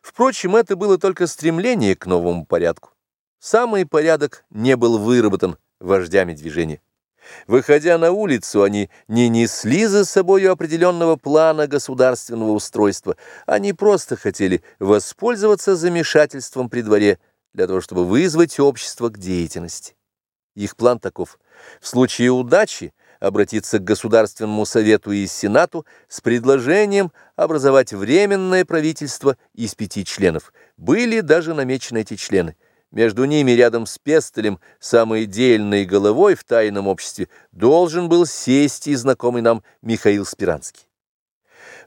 Впрочем, это было только стремление к новому порядку. Самый порядок не был выработан вождями движения. Выходя на улицу, они не несли за собою определенного плана государственного устройства, они просто хотели воспользоваться замешательством при дворе для того, чтобы вызвать общество к деятельности. Их план таков. В случае удачи обратиться к Государственному Совету и Сенату с предложением образовать Временное правительство из пяти членов. Были даже намечены эти члены. Между ними, рядом с Пестелем, самой дельной головой в тайном обществе, должен был сесть и знакомый нам Михаил Спиранский.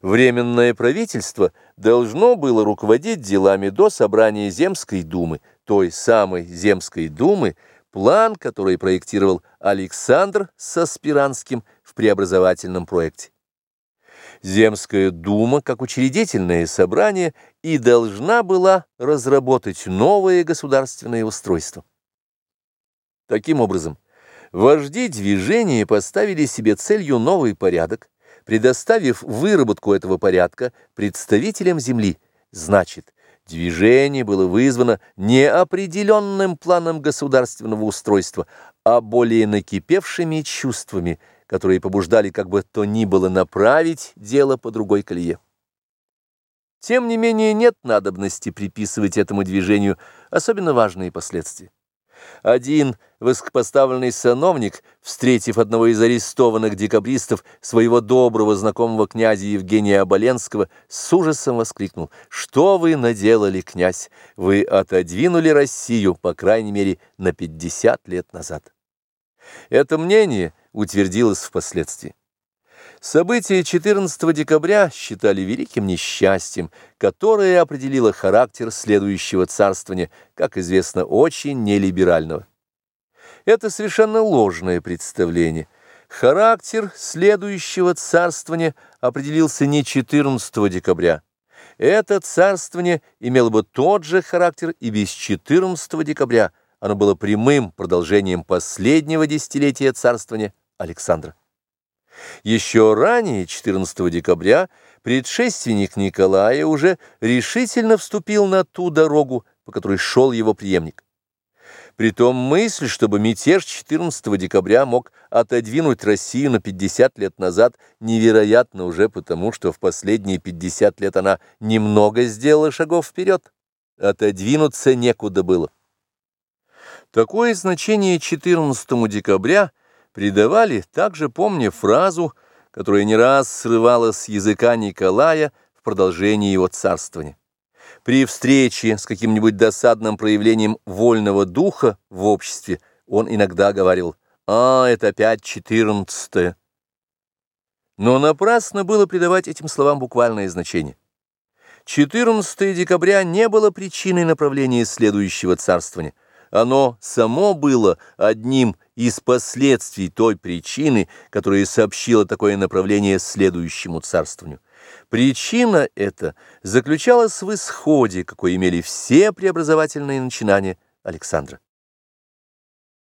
Временное правительство должно было руководить делами до собрания Земской думы, той самой Земской думы, план, который проектировал Александр со Спиранским в преобразовательном проекте. Земская дума, как учредительное собрание, и должна была разработать новое государственное устройство. Таким образом, вожди движения поставили себе целью новый порядок, предоставив выработку этого порядка представителям земли, значит, Движение было вызвано не определенным планом государственного устройства, а более накипевшими чувствами, которые побуждали как бы то ни было направить дело по другой колее. Тем не менее нет надобности приписывать этому движению особенно важные последствия. Один высокопоставленный сановник, встретив одного из арестованных декабристов, своего доброго знакомого князя Евгения Оболенского, с ужасом воскликнул «Что вы наделали, князь? Вы отодвинули Россию, по крайней мере, на 50 лет назад». Это мнение утвердилось впоследствии. События 14 декабря считали великим несчастьем, которое определило характер следующего царствования, как известно, очень нелиберального. Это совершенно ложное представление. Характер следующего царствования определился не 14 декабря. Это царствование имело бы тот же характер и без 14 декабря. Оно было прямым продолжением последнего десятилетия царствования Александра. Еще ранее, 14 декабря, предшественник Николая уже решительно вступил на ту дорогу, по которой шел его преемник. Притом мысль, чтобы мятеж 14 декабря мог отодвинуть Россию на 50 лет назад, невероятно уже потому, что в последние 50 лет она немного сделала шагов вперед. Отодвинуться некуда было. Такое значение 14 декабря – придавали, также помня фразу, которая не раз срывала с языка Николая в продолжении его царствования. При встрече с каким-нибудь досадным проявлением вольного духа в обществе он иногда говорил «А, это опять четырнадцатое». Но напрасно было придавать этим словам буквальное значение. 14 декабря не было причиной направления следующего царствования. Оно само было одним из последствий той причины, которая сообщила такое направление следующему царствованию. Причина эта заключалась в исходе, какой имели все преобразовательные начинания Александра.